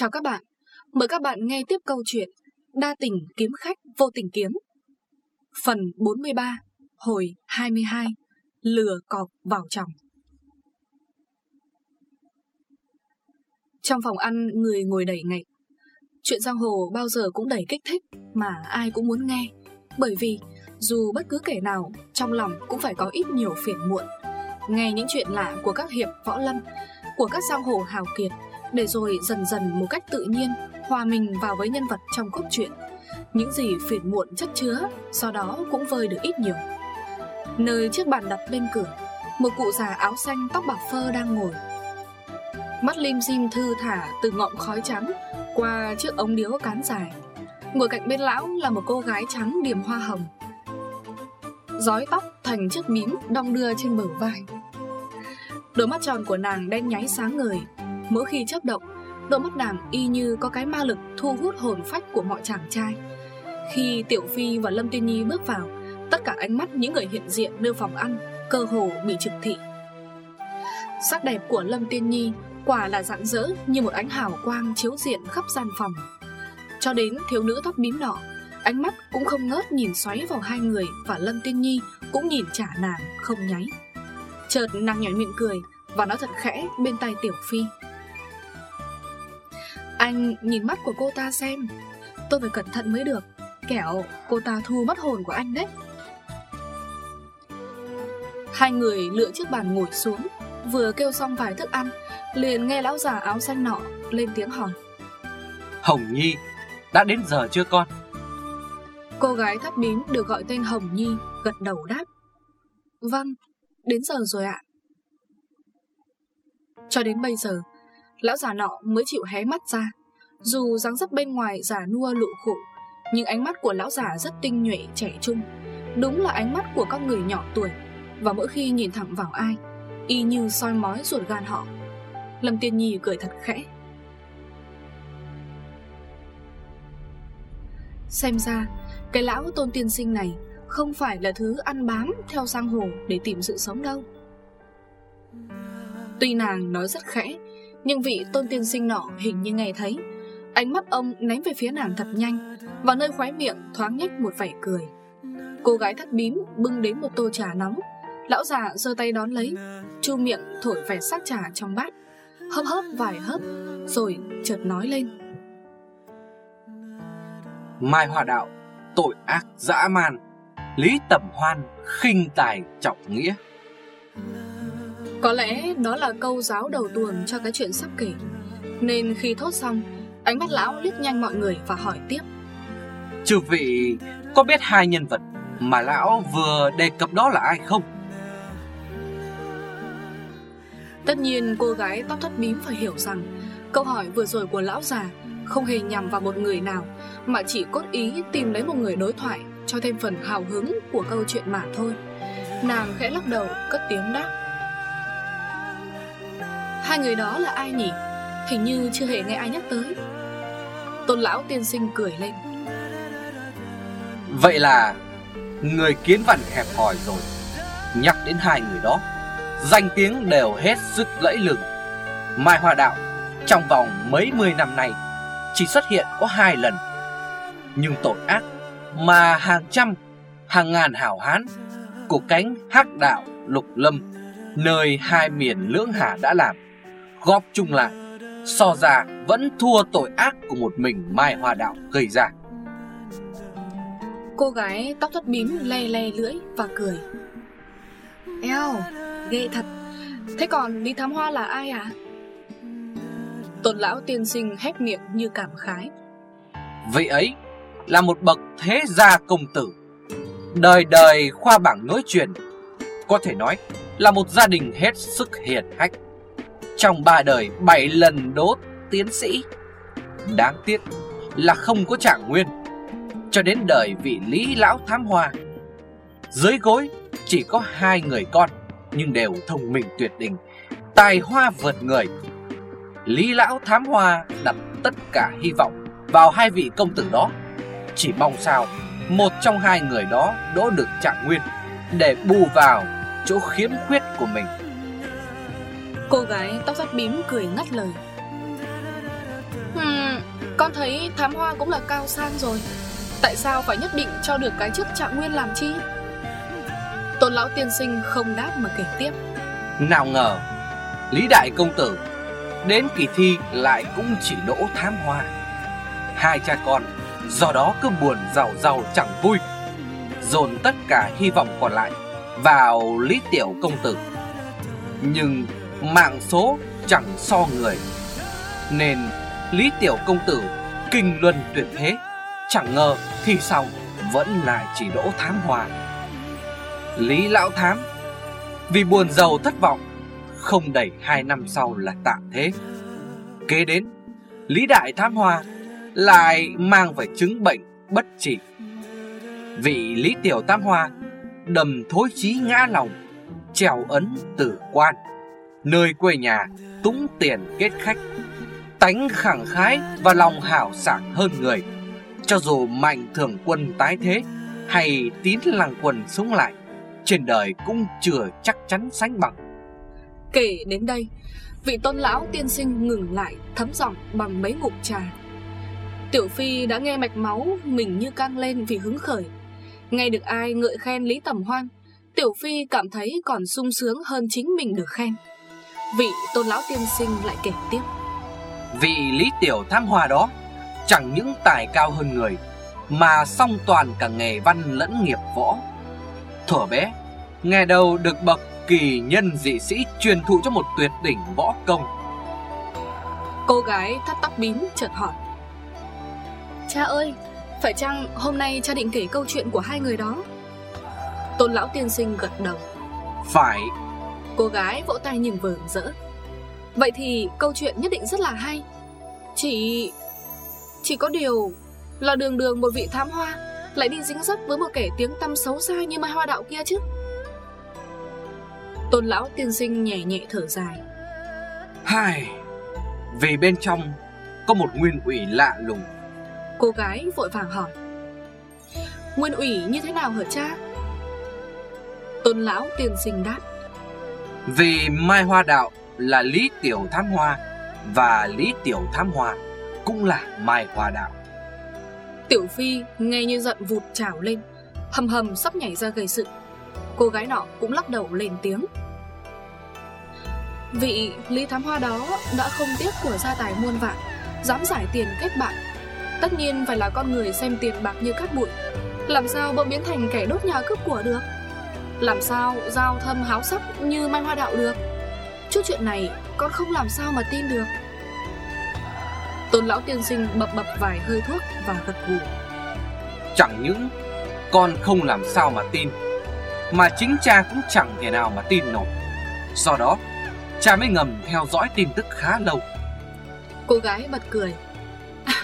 Chào các bạn, mời các bạn nghe tiếp câu chuyện Đa tình kiếm khách vô tình kiếm. Phần 43, hồi 22 Lừa cọp vào chồng. Trong phòng ăn người ngồi đầy ngạch. Chuyện giang hồ bao giờ cũng đầy kích thích Mà ai cũng muốn nghe. Bởi vì dù bất cứ kẻ nào Trong lòng cũng phải có ít nhiều phiền muộn. Nghe những chuyện lạ của các hiệp võ lâm Của các giang hồ hào kiệt để rồi dần dần một cách tự nhiên hòa mình vào với nhân vật trong cốt truyện. Những gì phiền muộn chất chứa, sau đó cũng vơi được ít nhiều. Nơi chiếc bàn đặt bên cửa, một cụ già áo xanh tóc bạc phơ đang ngồi. Mắt lim dim thư thả từ ngọn khói trắng qua chiếc ống điếu cán dài. Ngồi cạnh bên lão là một cô gái trắng điểm hoa hồng. Giói tóc thành chiếc mím đong đưa trên bờ vai. Đôi mắt tròn của nàng đen nháy sáng ngời Mỗi khi chấp động Đôi mắt nàng y như có cái ma lực thu hút hồn phách của mọi chàng trai. Khi Tiểu Phi và Lâm Tiên Nhi bước vào, Tất cả ánh mắt những người hiện diện nơi phòng ăn Cơ hồ bị trực thị. Sắc đẹp của Lâm Tiên Nhi Quả là rạng rỡ như một ánh hào quang chiếu diện khắp gian phòng. Cho đến thiếu nữ tóc bím nọ Ánh mắt cũng không ngớt nhìn xoáy vào hai người Và Lâm Tiên Nhi cũng nhìn trả nàng không nháy. Chợt nàng nhảy miệng cười Và nói thật khẽ bên tay Tiểu Phi anh nhìn mắt của cô ta xem. Tôi phải cẩn thận mới được. Kẻo cô ta thu mất hồn của anh đấy. Hai người lựa chiếc bàn ngồi xuống Vừa kêu xong vài thức ăn Liền nghe lão già áo xanh nọ Lên tiếng hỏi. Hồng Nhi Đã đến giờ chưa con? Cô gái thắt bím được gọi tên Hồng Nhi Gật đầu đáp. Vâng, đến giờ rồi ạ. Cho đến bây giờ Lão già nọ mới chịu hé mắt ra. Dù dáng dấp bên ngoài giả nua lụ khổ Nhưng ánh mắt của lão già rất tinh nhuệ, trẻ trung. Đúng là ánh mắt của các người nhỏ tuổi, Và mỗi khi nhìn thẳng vào ai, Y như soi mói ruột gan họ. Lâm Tiên Nhi cười thật khẽ. Xem ra, Cái lão tôn tiên sinh này Không phải là thứ ăn bám Theo sang hồ để tìm sự sống đâu. Tuy nàng nói rất khẽ nhưng vị tôn tiên sinh nọ hình như nghe thấy. Ánh mắt ông ném về phía nàng thật nhanh Và nơi khóe miệng thoáng nhếch một vẻ cười. Cô gái thắt bím bưng đến một tô trà nóng. Lão già giơ tay đón lấy, Chu miệng thổi vẻ sắc trà trong bát. Hấp hấp vài hấp Rồi chợt nói lên. Mai Hòa Đạo, Tội ác dã man, Lý Tẩm Hoan khinh tài trọng nghĩa có lẽ đó là câu giáo đầu tuồng cho cái chuyện sắp kể. Nên khi thốt xong Ánh mắt lão liếc nhanh mọi người và hỏi tiếp. Chư vị có biết hai nhân vật Mà lão vừa đề cập đó là ai không? Tất nhiên cô gái tóc thất bím phải hiểu rằng Câu hỏi vừa rồi của lão già Không hề nhằm vào một người nào Mà chỉ cốt ý tìm lấy một người đối thoại Cho thêm phần hào hứng của câu chuyện mà thôi. Nàng khẽ lắc đầu cất tiếng đáp Hai người đó là ai nhỉ? Hình như chưa hề nghe ai nhắc tới. Tôn lão tiên sinh cười lên. Vậy là Người kiến văn hẹp hòi rồi. Nhắc đến hai người đó, Danh tiếng đều hết sức lẫy lừng. Mai Hoa Đạo, Trong vòng mấy mươi năm nay, Chỉ xuất hiện có hai lần. Nhưng tội ác Mà hàng trăm, Hàng ngàn hảo hán Của cánh hắc đạo lục lâm, Nơi hai miền lưỡng hà đã làm góp chung lại So ra vẫn thua tội ác của một mình Mai Hoa Đạo gây ra. Cô gái tóc thất bím le le lưỡi và cười. Eo, ghê thật. Thế còn đi thám hoa là ai à? Tôn lão tiên sinh hét miệng như cảm khái. Vậy ấy là một bậc thế gia công tử. Đời đời khoa bảng nối truyền Có thể nói là một gia đình hết sức hiền hách trong ba đời bảy lần đốt tiến sĩ. Đáng tiếc là không có trạng nguyên Cho đến đời vị Lý Lão Thám Hoa. Dưới gối chỉ có hai người con, Nhưng đều thông minh tuyệt đỉnh, Tài hoa vượt người. Lý Lão Thám Hoa đặt tất cả hy vọng vào hai vị công tử đó. Chỉ mong sao một trong hai người đó đỗ được trạng nguyên Để bù vào chỗ khiếm khuyết của mình. Cô gái tóc rắt bím cười ngắt lời. Hmm, Con thấy thám hoa cũng là cao sang rồi. Tại sao phải nhất định cho được cái chức trạng nguyên làm chi? Tôn lão tiên sinh không đáp mà kể tiếp. Nào ngờ Lý đại công tử Đến kỳ thi lại cũng chỉ đỗ thám hoa. Hai cha con Do đó cứ buồn giàu giàu chẳng vui Dồn tất cả hy vọng còn lại Vào Lý tiểu công tử. Nhưng mạng số chẳng so người. Nên Lý tiểu công tử Kinh luân tuyệt thế, Chẳng ngờ thi xong Vẫn là chỉ đỗ thám hòa. Lý lão thám, Vì buồn giàu thất vọng, Không đầy hai năm sau là tạm thế. Kế đến, Lý đại thám hòa Lại mang phải chứng bệnh bất trị. Vị Lý tiểu tam hoa Đầm thối chí ngã lòng, Trèo ấn tử quan. Nơi quê nhà túng tiền kết khách Tánh khẳng khái và lòng hảo sảng hơn người Cho dù mạnh thường quân tái thế Hay tín làng quần sống lại trên đời cũng chưa chắc chắn sánh bằng. Kể đến đây, vị tôn lão tiên sinh ngừng lại thấm giọng bằng mấy ngụm trà. Tiểu Phi đã nghe mạch máu mình như căng lên vì hứng khởi. Nghe được ai ngợi khen Lý Tầm Hoan, Tiểu Phi cảm thấy còn sung sướng hơn chính mình được khen. Vị tôn lão tiên sinh lại kể tiếp. Vị Lý Tiểu tham hòa đó chẳng những tài cao hơn người, mà song toàn cả nghề văn lẫn nghiệp võ. Thuở bé, Nghe đầu được bậc kỳ nhân dị sĩ truyền thụ cho một tuyệt đỉnh võ công Cô gái thắt tóc bím chợt hỏi Cha ơi, phải chăng hôm nay cha định kể câu chuyện của hai người đó? Tôn lão tiên sinh gật đầu Phải Cô gái vỗ tay nhìn vờn rỡ Vậy thì câu chuyện nhất định rất là hay. Chỉ... Chỉ có điều là đường đường một vị thám hoa Lại đi dính dấp với một kẻ tiếng tăm xấu xa như mai hoa đạo kia chứ? Tôn lão tiên sinh nhẹ nhẹ thở dài. Hai Vì bên trong Có một nguyên ủy lạ lùng. Cô gái vội vàng hỏi. Nguyên ủy như thế nào hả cha? Tôn lão tiên sinh đáp vì Mai Hoa Đạo là Lý Tiểu thám Hoa Và Lý Tiểu thám Hoa Cũng là Mai Hoa Đạo. Tiểu Phi nghe như giận vụt trào lên, Hầm hầm sắp nhảy ra gây sự. Cô gái nọ cũng lắc đầu lên tiếng. Vị Lý Thám Hoa đó đã không tiếc của gia tài muôn vạn, Dám giải tiền kết bạn. Tất nhiên phải là con người xem tiền bạc như cát bụi. Làm sao bỗng biến thành kẻ đốt nhà cướp của được? Làm sao giao thâm háo sắc như Mai Hoa Đạo được? Chút chuyện này con không làm sao mà tin được. Tôn lão tiên sinh bập bập vài hơi thuốc và gật gù. Chẳng những con không làm sao mà tin Mà chính cha cũng chẳng thể nào mà tin nổi. Do đó Cha mới ngầm theo dõi tin tức khá lâu. Cô gái bật cười.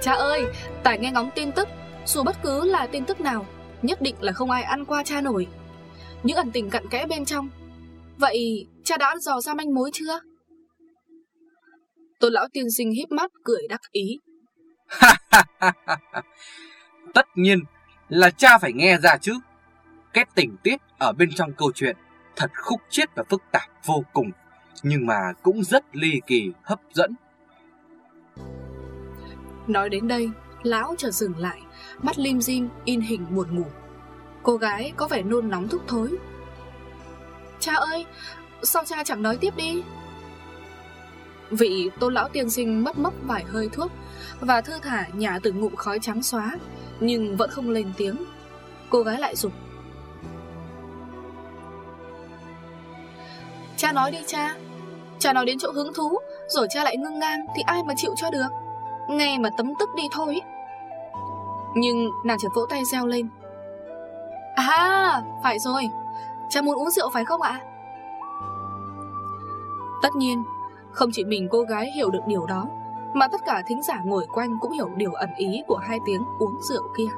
Cha ơi, Tài nghe ngóng tin tức. Dù bất cứ là tin tức nào Nhất định là không ai ăn qua cha nổi Những ẩn tình cặn kẽ bên trong Vậy cha đã dò ra manh mối chưa? Tôn lão tiên sinh híp mắt cười đắc ý Tất nhiên là cha phải nghe ra chứ Cái tình tiết ở bên trong câu chuyện thật khúc chiết và phức tạp vô cùng, nhưng mà cũng rất ly kỳ, hấp dẫn. Nói đến đây, lão chợt dừng lại, mắt lim dim in hình buồn ngủ. Cô gái có vẻ nôn nóng thúc thối. Cha ơi, sao cha chẳng nói tiếp đi? Vị tôn lão tiên sinh mất mất vài hơi thuốc và thư thả nhả từ ngụm khói trắng xóa, nhưng vẫn không lên tiếng. Cô gái lại rụt. Cha nói đi cha Cha nói đến chỗ hứng thú Rồi cha lại ngưng ngang Thì ai mà chịu cho được Nghe mà tấm tức đi thôi Nhưng nàng chợt vỗ tay reo lên À phải rồi. Cha muốn uống rượu phải không ạ? Tất nhiên, Không chỉ mình cô gái hiểu được điều đó, Mà tất cả thính giả ngồi quanh Cũng hiểu điều ẩn ý của hai tiếng uống rượu kia.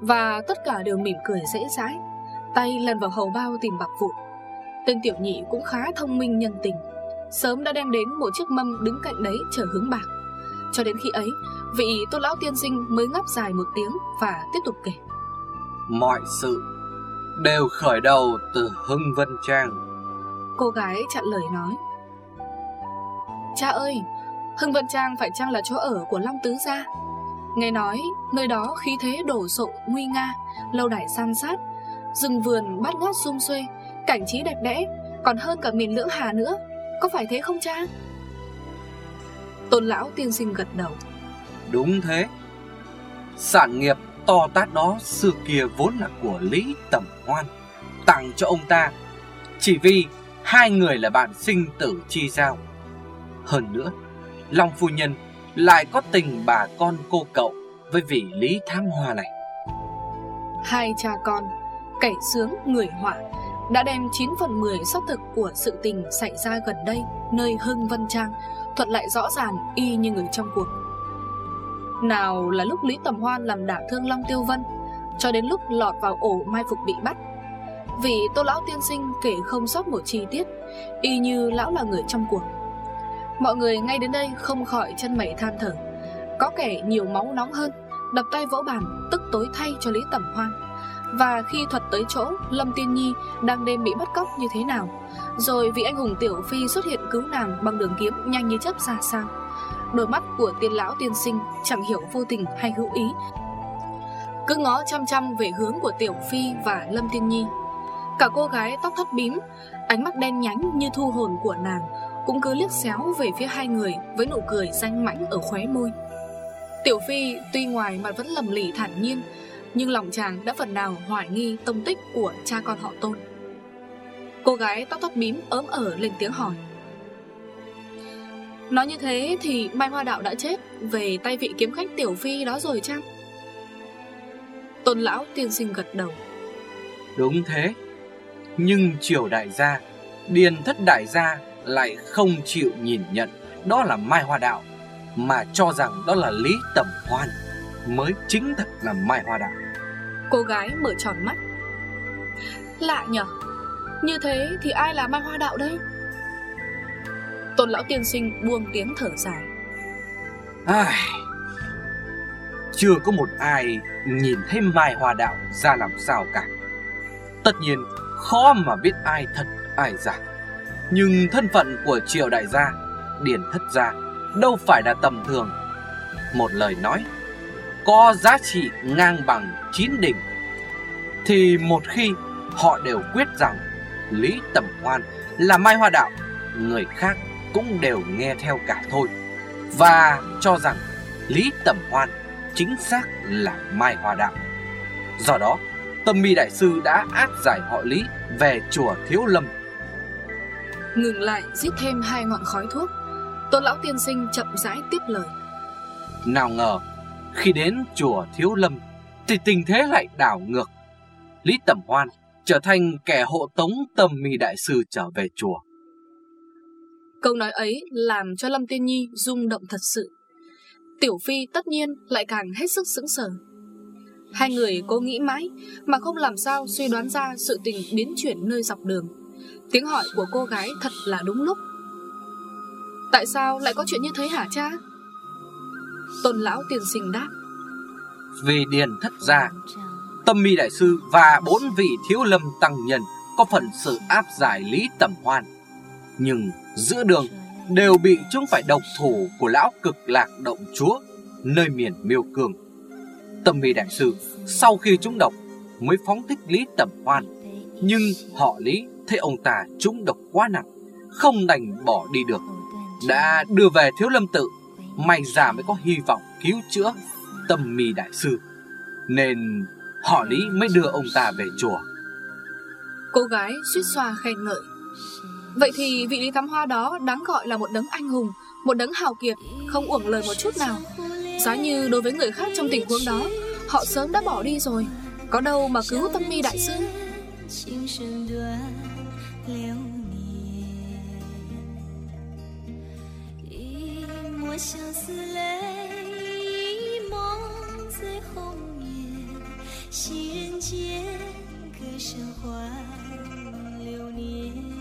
Và tất cả đều mỉm cười dễ dãi, Tay lần vào hầu bao tìm bạc vụn. Tên tiểu nhị cũng khá thông minh nhân tình, Sớm đã đem đến một chiếc mâm đứng cạnh đấy chờ hướng bạc. Cho đến khi ấy, Vị tôn lão tiên sinh mới ngắp dài một tiếng Và tiếp tục kể. Mọi sự đều khởi đầu từ Hưng Vân Trang. Cô gái chặn lời nói. Cha ơi Hưng Vân Trang phải chăng là chỗ ở của Long Tứ Gia? Nghe nói nơi đó khí thế đổ sộ nguy nga Lâu đài san sát Rừng vườn bát ngát sum xuê Cảnh trí đẹp đẽ Còn hơn cả miền lưỡng hà nữa. Có phải thế không cha? Tôn lão tiên sinh gật đầu. Đúng thế. Sản nghiệp to tát đó, xưa kia vốn là của Lý Tầm Hoan, Tặng cho ông ta, Chỉ vì hai người là bạn sinh tử chi giao. Hơn nữa, Long phu nhân lại có tình bà con cô cậu với vị Lý Thám Hoa này. Hai cha con, Kẻ sướng, người họa, Đã đem 9 phần 10 xác thực của sự tình xảy ra gần đây Nơi Hưng Vân Trang, Thuật lại rõ ràng y như người trong cuộc. Nào là lúc Lý Tầm Hoan làm đả thương Long Tiêu Vân, Cho đến lúc lọt vào ổ mai phục bị bắt. Vì tô lão tiên sinh kể không sót một chi tiết, Y như lão là người trong cuộc. Mọi người ngay đến đây không khỏi chân mẩy than thở. Có kẻ nhiều máu nóng hơn, Đập tay vỗ bàn, Tức tối thay cho Lý Tẩm Hoan. Và khi thuật tới chỗ Lâm Tiên Nhi đang đêm bị bắt cóc như thế nào, Rồi vị anh hùng Tiểu Phi xuất hiện cứu nàng Bằng đường kiếm nhanh như chớp ra sao. Đôi mắt của tiên lão tiên sinh Chẳng hiểu vô tình hay hữu ý Cứ ngó chăm chăm về hướng của Tiểu Phi và Lâm Tiên Nhi Cả cô gái tóc thắt bím Ánh mắt đen nhánh như thu hồn của nàng cũng cứ liếc xéo về phía hai người với nụ cười danh mãnh ở khóe môi. Tiểu Phi tuy ngoài mặt vẫn lầm lì thản nhiên, nhưng lòng chàng đã phần nào hoài nghi tông tích của cha con họ tôn. Cô gái tóc tóc bím ớm ở lên tiếng hỏi. Nói như thế thì Mai Hoa Đạo đã chết về tay vị kiếm khách Tiểu Phi đó rồi chăng? Tôn lão tiên sinh gật đầu. Đúng thế, nhưng triều đại gia, điền thất đại gia lại không chịu nhìn nhận đó là Mai Hoa Đạo mà cho rằng đó là Lý Tầm Hoan mới chính thật là Mai Hoa Đạo. Cô gái mở tròn mắt. Lạ nhở, như thế thì ai là Mai Hoa Đạo đây? Tôn lão tiên sinh buông tiếng thở dài. Ai... Chưa có một ai nhìn thấy Mai hòa Đạo ra làm sao cả. Tất nhiên khó mà biết ai thật ai giả. Nhưng thân phận của triều đại gia, điển thất gia đâu phải là tầm thường. Một lời nói có giá trị ngang bằng chín đỉnh thì một khi họ đều quyết rằng Lý Tầm Hoan là Mai Hoa Đạo, người khác cũng đều nghe theo cả thôi. Và cho rằng Lý Tầm Hoan chính xác là Mai Hoa Đạo. Do đó, Tâm Mi Đại Sư đã áp giải họ Lý về chùa Thiếu Lâm. Ngừng lại giết thêm hai ngọn khói thuốc. Tôn lão tiên sinh chậm rãi tiếp lời. Nào ngờ Khi đến chùa Thiếu Lâm Thì tình thế lại đảo ngược. Lý Tẩm Hoan trở thành kẻ hộ tống tâm mi đại sư trở về chùa Câu nói ấy làm cho Lâm Tiên Nhi rung động thật sự. Tiểu Phi tất nhiên lại càng hết sức sững sờ. Hai người cố nghĩ mãi Mà không làm sao suy đoán ra sự tình biến chuyển nơi dọc đường. Tiếng hỏi của cô gái thật là đúng lúc. Tại sao lại có chuyện như thế hả cha? Tôn lão tiền sinh đáp. Vì điền thất gia, Tâm mi đại sư và bốn vị thiếu lâm tăng nhân Có phần sự áp giải lý tầm hoàn nhưng giữa đường Đều bị chúng phải độc thủ của lão cực lạc động chúa Nơi miền miêu cường Tâm mi đại sư Sau khi chúng độc Mới phóng thích lý tầm hoan Nhưng họ lý thấy ông ta trúng độc quá nặng, không đành bỏ đi được. Đã đưa về thiếu lâm tự, may ra mới có hy vọng cứu chữa tâm mi đại sư. Nên họ lý mới đưa ông ta về chùa. Cô gái suýt xoa khen ngợi. Vậy thì vị lý thám hoa đó đáng gọi là một đấng anh hùng, Một đấng hào kiệt, Không uổng lời một chút nào. Giá như đối với người khác trong tình huống đó, Họ sớm đã bỏ đi rồi. Có đâu mà cứu tâm mi đại sư? Hãy subscribe cho kênh Ghiền Mì Gõ Để không bỏ lỡ những video hấp dẫn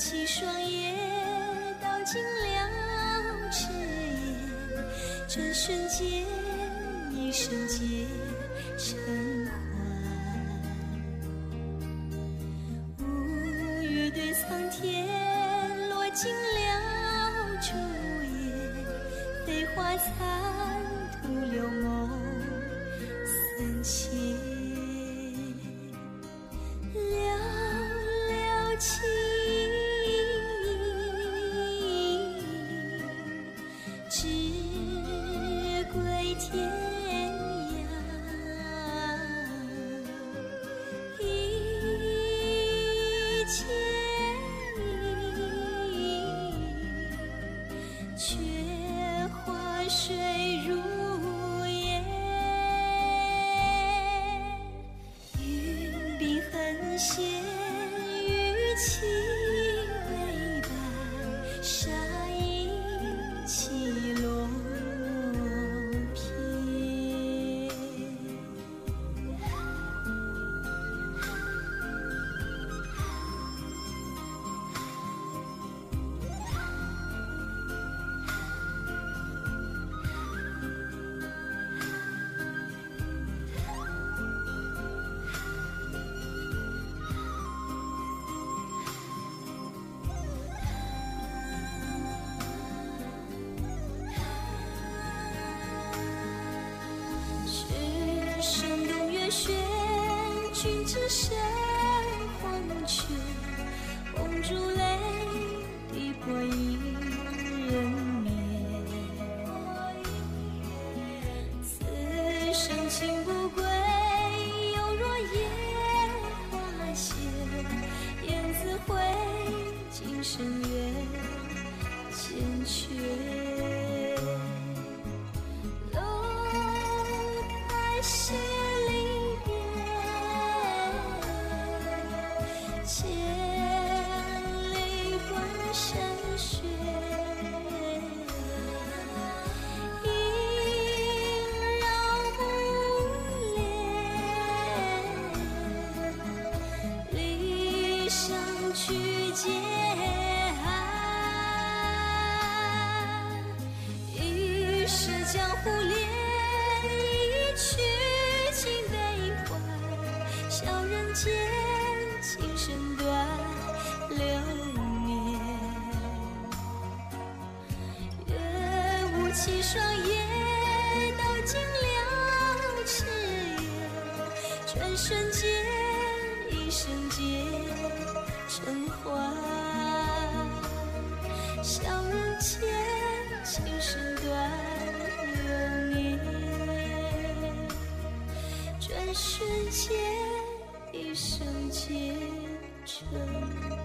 起双眼，道尽了痴言，转瞬间，一生皆成欢。无语对苍天，落尽了朱颜，飞花残，是谁？起双眼，道尽了痴言，转瞬间，一生皆成欢。笑人间，情深断流年，转瞬间，一生皆成。